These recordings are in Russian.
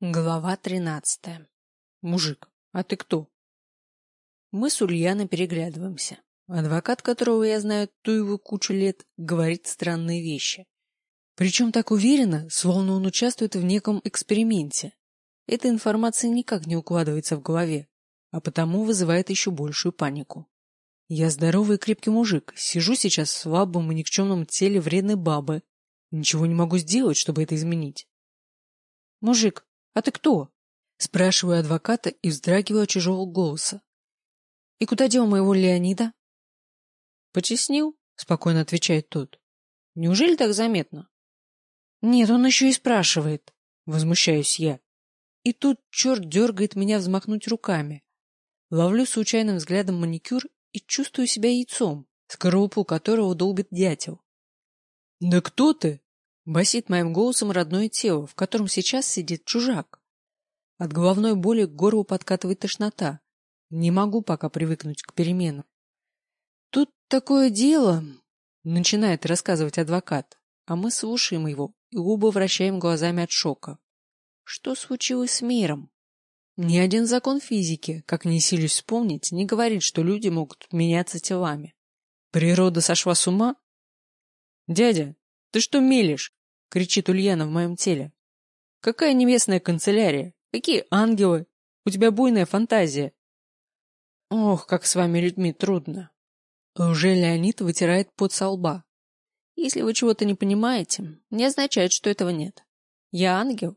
Глава тринадцатая. Мужик, а ты кто? Мы с Ульяной переглядываемся. Адвокат, которого я знаю ту его кучу лет, говорит странные вещи. Причем так уверенно, словно он участвует в неком эксперименте. Эта информация никак не укладывается в голове, а потому вызывает еще большую панику. Я здоровый и крепкий мужик, сижу сейчас в слабом и никчемном теле вредной бабы. Ничего не могу сделать, чтобы это изменить. Мужик, «А ты кто?» Спрашиваю адвоката и вздрагиваю от чужого голоса. «И куда дел моего Леонида?» «Почеснил?» — спокойно отвечает тот. «Неужели так заметно?» «Нет, он еще и спрашивает», — возмущаюсь я. И тут черт дергает меня взмахнуть руками. Ловлю случайным взглядом маникюр и чувствую себя яйцом, скорлупу которого долбит дятел. «Да кто ты?» Басит моим голосом родное тело, в котором сейчас сидит чужак. От головной боли к горлу подкатывает тошнота. Не могу пока привыкнуть к переменам. Тут такое дело, начинает рассказывать адвокат, а мы слушаем его и оба вращаем глазами от шока. Что случилось с миром? Ни один закон физики, как не силюсь вспомнить, не говорит, что люди могут меняться телами. Природа сошла с ума? Дядя, ты что мелешь? — кричит Ульяна в моем теле. «Какая небесная канцелярия? Какие ангелы? У тебя буйная фантазия». «Ох, как с вами людьми трудно». Уже Леонид вытирает пот со лба. «Если вы чего-то не понимаете, не означает, что этого нет. Я ангел?»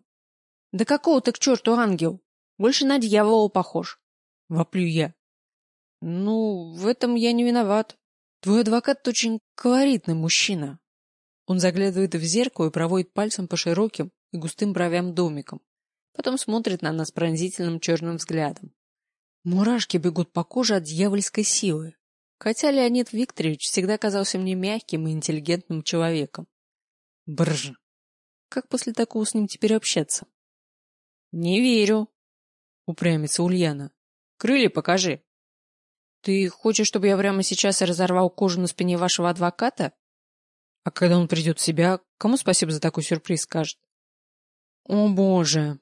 «Да какого ты к черту ангел? Больше на дьявола похож», — воплю я. «Ну, в этом я не виноват. Твой адвокат очень колоритный мужчина, он заглядывает в зеркало и проводит пальцем по широким и густым бровям домиком. Потом смотрит на нас пронзительным черным взглядом. Мурашки бегут по коже от дьявольской силы. Хотя Леонид Викторович всегда казался мне мягким и интеллигентным человеком. Брж. Как после такого с ним теперь общаться? Не верю, упрямится Ульяна. Крылья покажи. Ты хочешь, чтобы я прямо сейчас разорвал кожу на спине вашего адвоката? А когда он придет в себя, кому спасибо за такой сюрприз скажет? О, боже!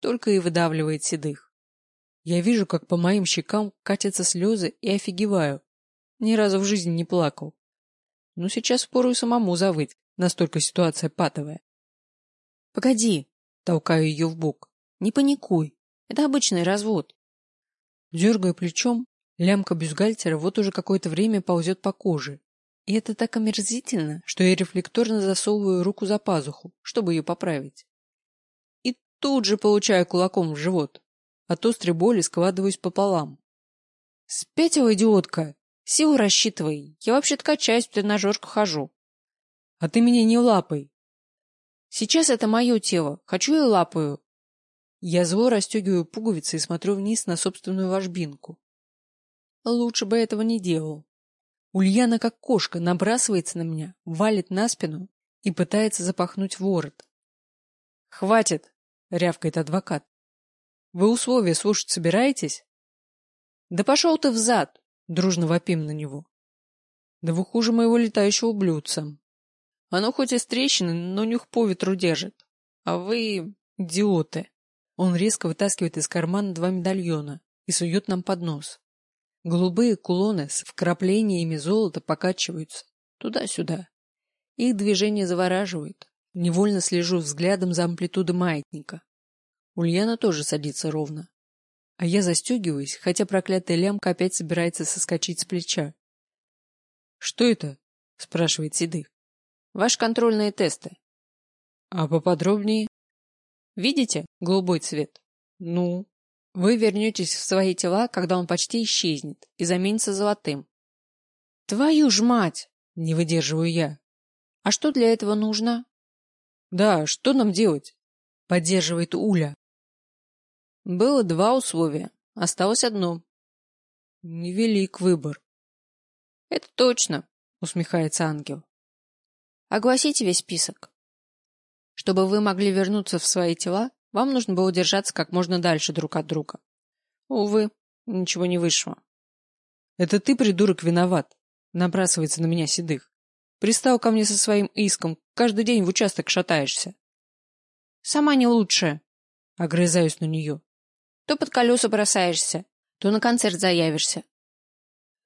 Только и выдавливает седых. Я вижу, как по моим щекам катятся слезы и офигеваю. Ни разу в жизни не плакал. Но сейчас впору и самому завыть, настолько ситуация патовая. Погоди, толкаю ее в бок. Не паникуй. Это обычный развод. Дергая плечом, лямка бюстгальтера вот уже какое-то время ползет по коже, и это так омерзительно, что я рефлекторно засовываю руку за пазуху, чтобы ее поправить. И тут же получаю кулаком в живот. От острой боли складываюсь пополам. Спятила идиотка! Силу рассчитывай. Я вообще-то качаюсь, в тренажерку хожу. А ты меня не лапай. Сейчас это мое тело. Хочу и лапаю. Я зло расстегиваю пуговицы и смотрю вниз на собственную ложбинку. Лучше бы этого не делал. Ульяна, как кошка, набрасывается на меня, валит на спину и пытается запахнуть ворот. «Хватит!» — рявкает адвокат. «Вы условия слушать собираетесь?» «Да пошел ты взад!» — дружно вопим на него. «Да вы хуже моего летающего блюдца. Оно хоть и с трещины, но нюх по ветру держит. А вы идиоты!» Он резко вытаскивает из кармана два медальона и сует нам под нос. Голубые кулоны с вкраплениями золота покачиваются туда-сюда. Их движение завораживает. Невольно слежу взглядом за амплитудой маятника. Ульяна тоже садится ровно. А я застегиваюсь, хотя проклятая лямка опять собирается соскочить с плеча. — Что это? — спрашивает Седых. — Ваши контрольные тесты. — А поподробнее? — Видите голубой цвет? — Ну? Вы вернетесь в свои тела, когда он почти исчезнет и заменится золотым. Твою ж мать! Не выдерживаю я. А что для этого нужно? Да, что нам делать? Поддерживает Уля. Было два условия. Осталось одно. Невелик выбор. Это точно, усмехается ангел. Огласите весь список. Чтобы вы могли вернуться в свои тела, вам нужно было держаться как можно дальше друг от друга. Увы, ничего не вышло. Это ты, придурок, виноват. Набрасывается на меня седых. Пристал ко мне со своим иском. Каждый день в участок шатаешься. Сама не лучше. Огрызаюсь на нее. То под колеса бросаешься, то на концерт заявишься.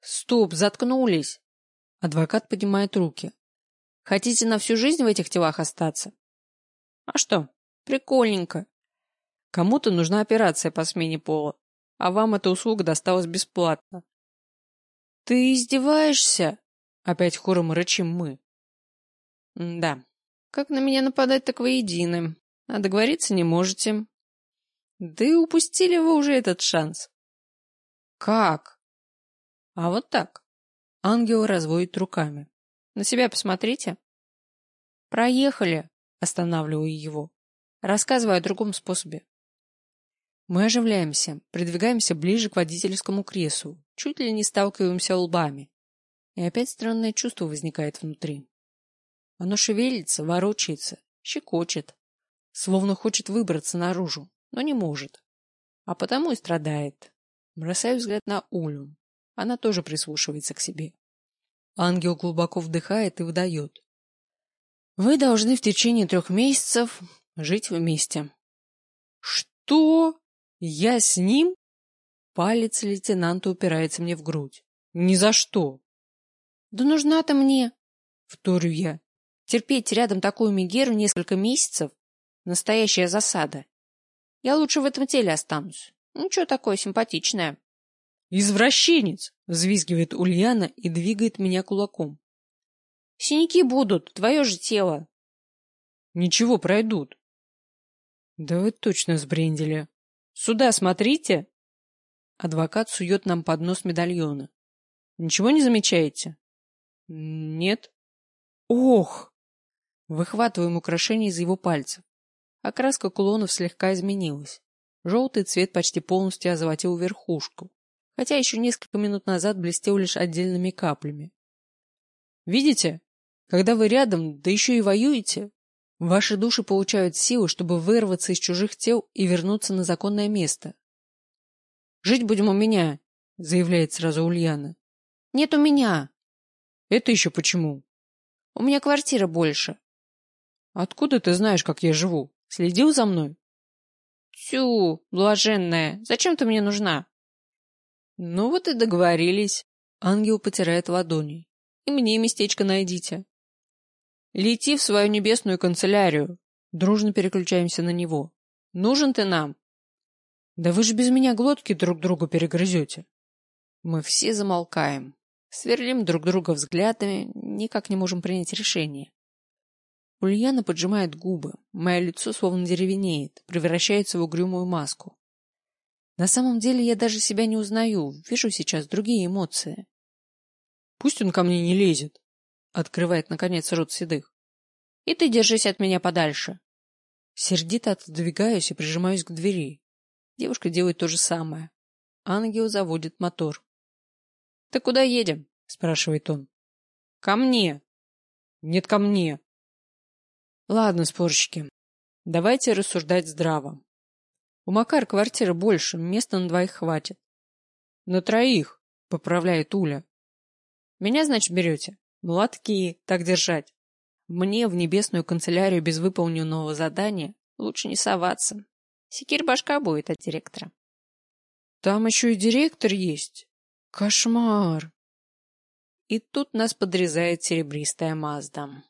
Стоп, заткнулись. Адвокат поднимает руки. Хотите на всю жизнь в этих телах остаться? А что, прикольненько. Кому-то нужна операция по смене пола, а вам эта услуга досталась бесплатно. Ты издеваешься? Опять хором рычим мы. да, как на меня нападать, так воедино. А договориться не можете. Да и упустили вы уже этот шанс. Как? А вот так. Ангел разводит руками. На себя посмотрите. Проехали, останавливаю его. Рассказываю о другом способе. Мы оживляемся, придвигаемся ближе к водительскому креслу, чуть ли не сталкиваемся лбами. И опять странное чувство возникает внутри. Оно шевелится, ворочается, щекочет, словно хочет выбраться наружу, но не может. А потому и страдает. Бросаю взгляд на Улю. Она тоже прислушивается к себе. Ангел глубоко вдыхает и выдает. Вы должны в течение трех месяцев жить вместе. Что? Я с ним? Палец лейтенанта упирается мне в грудь. Ни за что. Да нужна-то мне. Вторю я. Терпеть рядом такую мигеру несколько месяцев — настоящая засада. Я лучше в этом теле останусь. Ну, что такое симпатичное? «Извращенец!» — взвизгивает Ульяна и двигает меня кулаком. «Синяки будут, твое же тело!» «Ничего, пройдут». «Да вы точно сбрендили. Сюда смотрите!» Адвокат сует нам под нос медальона. «Ничего не замечаете?» «Нет». «Ох!» Выхватываем украшение из его пальцев. Окраска кулонов слегка изменилась. Желтый цвет почти полностью озолотил верхушку хотя еще несколько минут назад блестел лишь отдельными каплями. Видите? Когда вы рядом, да еще и воюете, ваши души получают силу, чтобы вырваться из чужих тел и вернуться на законное место. «Жить будем у меня», — заявляет сразу Ульяна. «Нет у меня». «Это еще почему?» «У меня квартира больше». «Откуда ты знаешь, как я живу? Следил за мной?» «Тю, блаженная, зачем ты мне нужна?» Ну вот и договорились. Ангел потирает ладони. И мне местечко найдите. Лети в свою небесную канцелярию. Дружно переключаемся на него. Нужен ты нам. Да вы же без меня глотки друг другу перегрызете. Мы все замолкаем. Сверлим друг друга взглядами, никак не можем принять решение. Ульяна поджимает губы, мое лицо словно деревенеет, превращается в угрюмую маску. На самом деле я даже себя не узнаю, вижу сейчас другие эмоции. Пусть он ко мне не лезет, открывает наконец рот седых. И ты держись от меня подальше. Сердито отодвигаюсь и прижимаюсь к двери. Девушка делает то же самое. Ангел заводит мотор. — Ты куда едем? — спрашивает он. — Ко мне. — Нет, ко мне. — Ладно, спорщики, давайте рассуждать здраво. У Макар квартира больше, места на двоих хватит. На троих, поправляет Уля. Меня, значит, берете? Младки, так держать. Мне в небесную канцелярию без выполненного задания лучше не соваться. Секирь башка будет от директора. Там еще и директор есть. Кошмар. И тут нас подрезает серебристая Мазда.